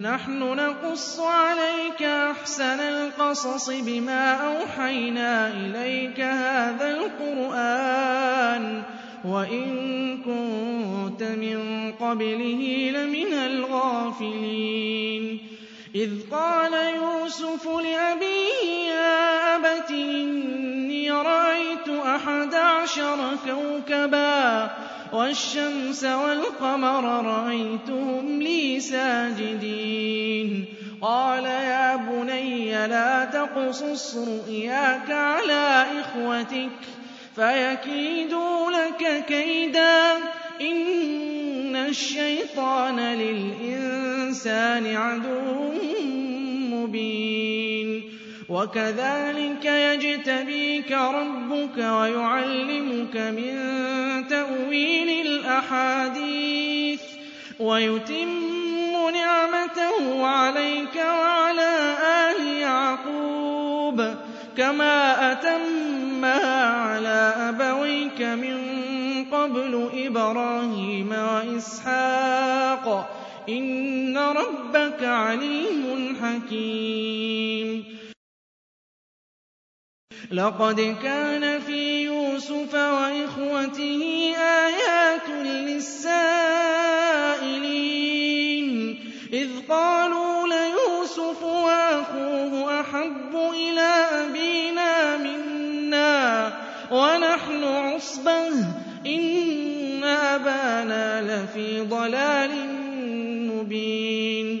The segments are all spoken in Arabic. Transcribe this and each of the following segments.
نحن نقص عليك أحسن القصص بما أوحينا إليك هذا القرآن وإن كنت من قبله لمن الغافلين. إذ قال يوسف لأبيه يا أبت إني رأيت أحد عشر كوكبا والشمس والقمر رأيتهم لي ساجدين. قال يا بني لا تقصص رؤياك على إخوتك فيكيدوا لك كيدا. إن الشيطان للإنسان عدو مبين. وكذلك يجتبيك ربك ويعلمك من تأويل الأحاديث ويتم نعمته عليك وعلى آل يعقوب كما أتمها على أبويك من قبل إبراهيم وإسحاق إن ربك عليم حكيم لقد كان في يوسف وإخوته آيات للسائلين إذ قالوا ليوسف وأخوه أحب إلى أبينا منا ونحن عصبة إن أبانا لفي ضلال مبين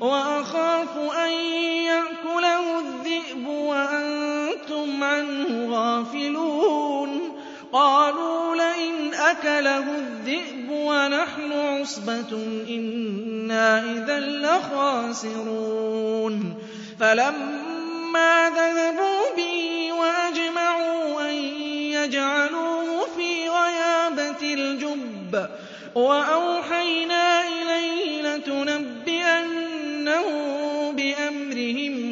وأخاف أن يأكله الذئب وأنتم عنه غافلون. قالوا لئن أكله الذئب ونحن عصبة إنا إذا لخاسرون. فلما ذهبوا به وأجمعوا أن يجعلوه في غيابة الجب وأوحينا إليه لتنبئنهم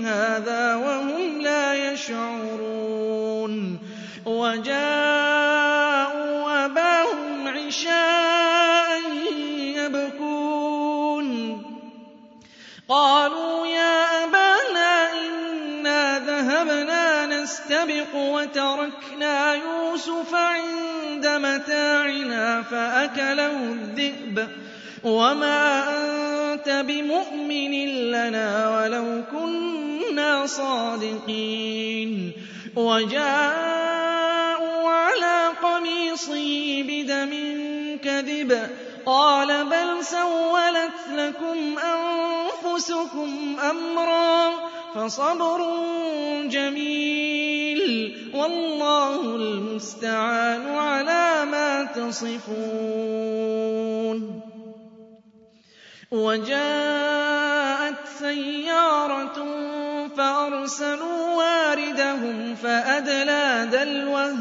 هذا وهم لا يشعرون وجاءوا أباهم عشاء يبكون قالوا يا أبانا إنا ذهبنا نستبق وتركنا يوسف عند متاعنا فأكله الذئب وما أنت بمؤمن لنا ولو كنا صادقين. وجاءوا على قميصه بدم كذب. قال بل سولت لكم أنفسكم أمرا فصبر جميل. والله المستعان على ما تصفون. وجاءت سيارة فأرسلوا واردهم فأدلى دلوه.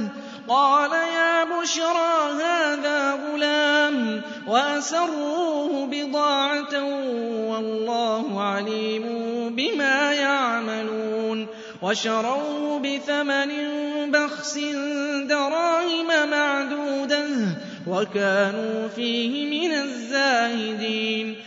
قال يا بشرى هذا غلام وأسروه بضاعة والله عليم بما يعملون. وَشَرَوْهُ بِثَمَنٍ بَخْسٍ دَرَاهِمَ مَعْدُودَةٍ. وَكَانُوا فِيهِ مِنَ الزَّاهِدِينَ.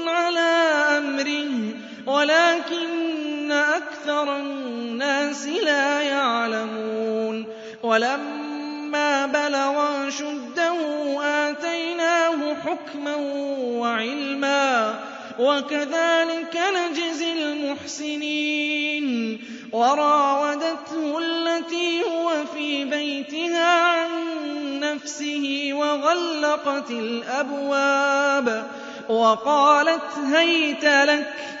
وَلَٰكِنَّ أَكْثَرَ النَّاسِ لَا يَعْلَمُونَ وَلَمَّا بَلَغَ أَشُدَّهُ آتَيْنَاهُ حُكْمًا وَعِلْمًا ۚ وَكَذَٰلِكَ نَجْزِي الْمُحْسِنِينَ وَرَاوَدَتْهُ الَّتِي هُوَ فِي بَيْتِهَا عَن نَّفْسِهِ وَغَلَّقَتِ الْأَبْوَابَ وَقَالَتْ هَيْتَ لَكَ ۚ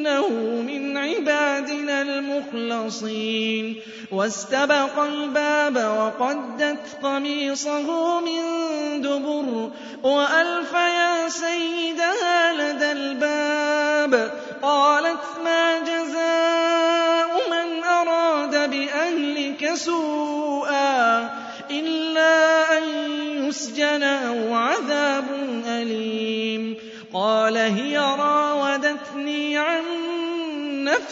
إِنَّهُ مِنْ عِبَادِنَا الْمُخْلَصِينَ. وَاسْتَبَقَ الْبَابَ وَقَدَّتْ قَمِيصَهُ مِن دُبُرٍ. وَأَلْفَ يَا سَيِّدَهَا لَدَى الْبَابِ. قَالَتْ مَا جَزَاءُ مَنْ أَرَادَ بِأَهْلِكَ سُوءًا إِلَّا أَن يُسْجَنَ أَوْ عَذَابٌ أَلِيمٌ. قَالَ هِيَ عَن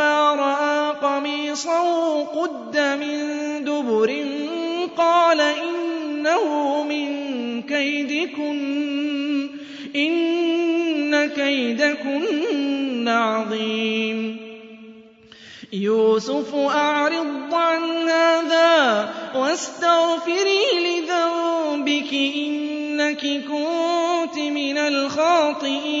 رَأَىٰ قَمِيصَهُ قُدَّ مِن دُبُرٍ قَالَ إِنَّهُ مِن كَيْدِكُنَّ ۖ إِنَّ كَيْدَكُنَّ عَظِيمٌ. يُوسُفُ أَعْرِضْ عَنْ هَٰذَا وَاسْتَغْفِرِي لِذَنبِكِ ۖ إِنَّكِ كُنتِ مِنَ الْخَاطِئِينَ.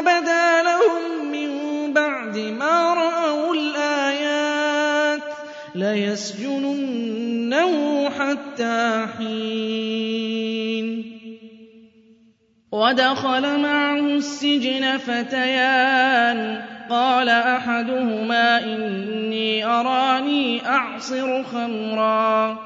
بدا لهم من بعد ما رأوا الآيات ليسجننه حتى حين. ودخل معه السجن فتيان. قال أحدهما إني أراني أعصر خمرا.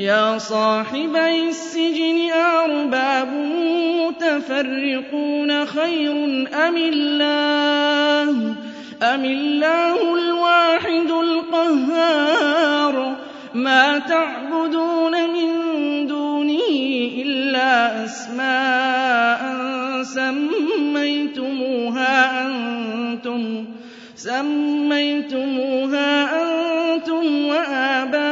يا صاحبي السجن أرباب متفرقون خير أم الله؟ أم الله الواحد القهار؟ ما تعبدون من دونه إلا أسماء سميتموها أنتم سميتموها أنتم وآباؤكم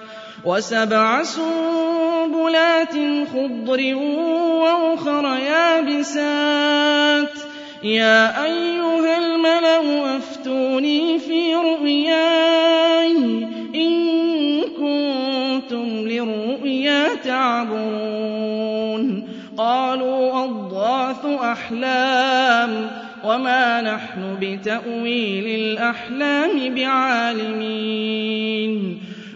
وسبع سنبلات خضر وأخر يابسات. يا أيها الملأ أفتوني في رؤياي. إن كنتم للرؤيا تعبرون. قالوا أضغاث أحلام وما نحن بتأويل الأحلام بعالمين.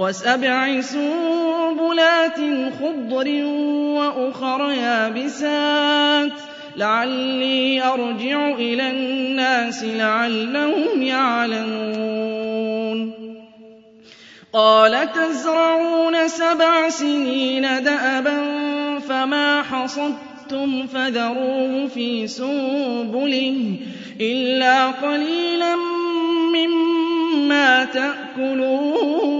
وسبع سنبلات خضر وأخر يابسات. لعلي أرجع إلى الناس لعلهم يعلمون. قال تزرعون سبع سنين دأبا فما حصدتم فذروه في سنبله إلا قليلا مما تأكلون.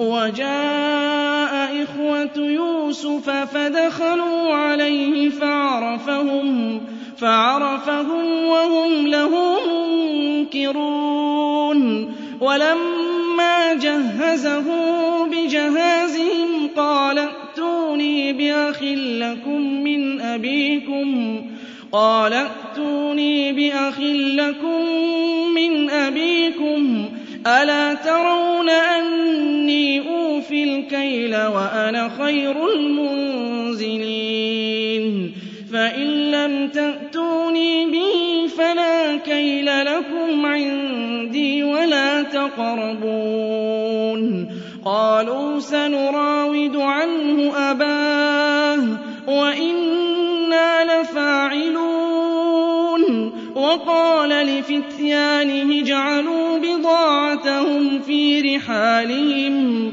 وجاء إخوة يوسف فدخلوا عليه فعرفهم فعرفهم وهم له منكرون. ولما جهزه بجهازهم قال ائتوني بأخ لكم من أبيكم قال ائتوني بأخ لكم من أبيكم ألا ترون أوفي الكيل وأنا خير المنزلين. فإن لم تأتوني به فلا كيل لكم عندي ولا تقربون. قالوا سنراود عنه أباه وإنا لفاعلون. وقال لفتيانه اجعلوا بضاعتهم في رحالهم.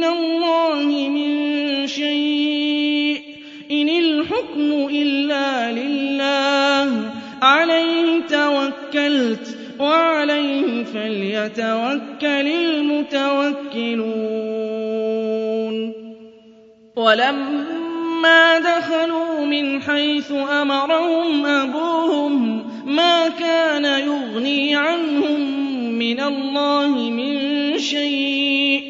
مِّنَ اللَّهِ مِن شَيْءٍ ۖ. إِنِ الْحُكْمُ إِلَّا لِلَّهِ ۖ. عَلَيْهِ تَوَكَّلْتُ ۖ وَعَلَيْهِ فَلْيَتَوَكَّلِ الْمُتَوَكِّلُونَ. وَلَمَّا دَخَلُوا مِنْ حَيْثُ أَمَرَهُمْ أَبُوهُم مَّا كَانَ يُغْنِي عَنْهُم مِّنَ اللَّهِ مِن شَيْءٍ.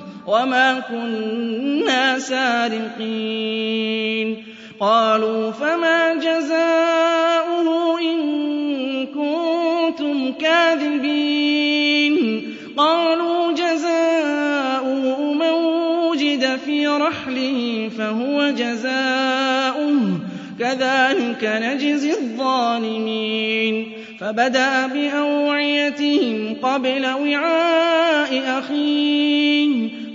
وَمَا كُنَّا سَارِقِينَ قَالُوا فَمَا جَزَاؤُهُ إِن كُنتُمْ كَاذِبِينَ قَالُوا جَزَاؤُهُ مَن وُجِدَ فِي رَحْلِهِ فَهُوَ جَزَاؤُهُ ۚ كَذَٰلِكَ نَجْزِي الظَّالِمِينَ فَبَدَأَ بِأَوْعِيَتِهِمْ قَبْلَ وِعَاءِ أَخِيهِ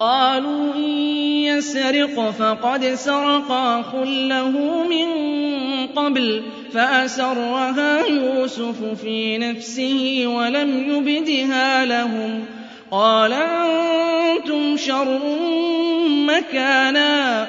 قَالُوا إِن يَسْرِقْ فَقَدْ سَرَقَ أَخٌ لَّهُ مِن قَبْلُ فَأَسَرَّهَا يُوسُفُ فِي نَفْسِهِ وَلَمْ يُبْدِهَا لَهُمْ قَالَ أَنتُمْ شَرٌّ مَّكَانًا ۖ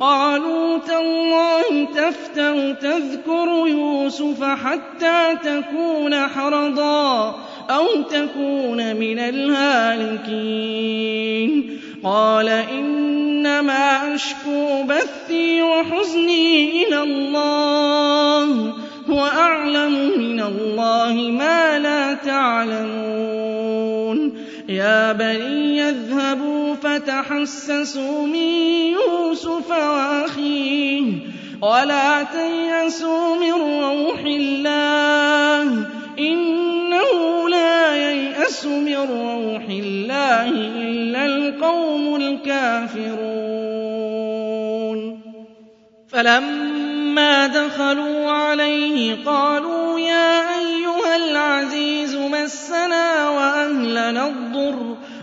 قالوا تالله تفتر تذكر يوسف حتى تكون حرضا أو تكون من الهالكين. قال إنما أشكو بثي وحزني إلى الله هو أعلم من الله ما لا تعلمون. يا بني يذهبوا فتحسسوا من يوسف وأخيه ولا تيأسوا من روح الله إنه لا ييأس من روح الله إلا القوم الكافرون. فلما دخلوا عليه قالوا يا أيها العزيز مسنا وأهلنا الضر.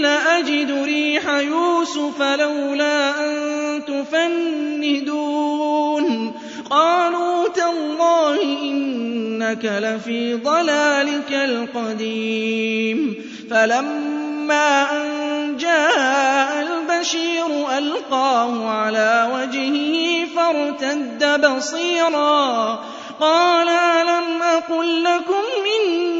لأجد ريح يوسف لولا أن تفندون. قالوا تالله إنك لفي ضلالك القديم. فلما أن جاء البشير ألقاه على وجهه فارتد بصيرا. قال ألم أقل لكم إني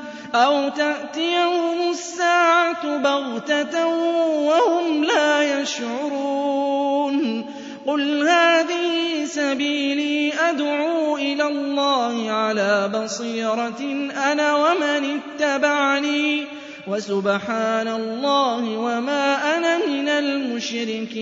أو تأتيهم الساعة بغتة وهم لا يشعرون قل هذه سبيلي أدعو إلى الله على بصيرة أنا ومن اتبعني وسبحان الله وما أنا من المشركين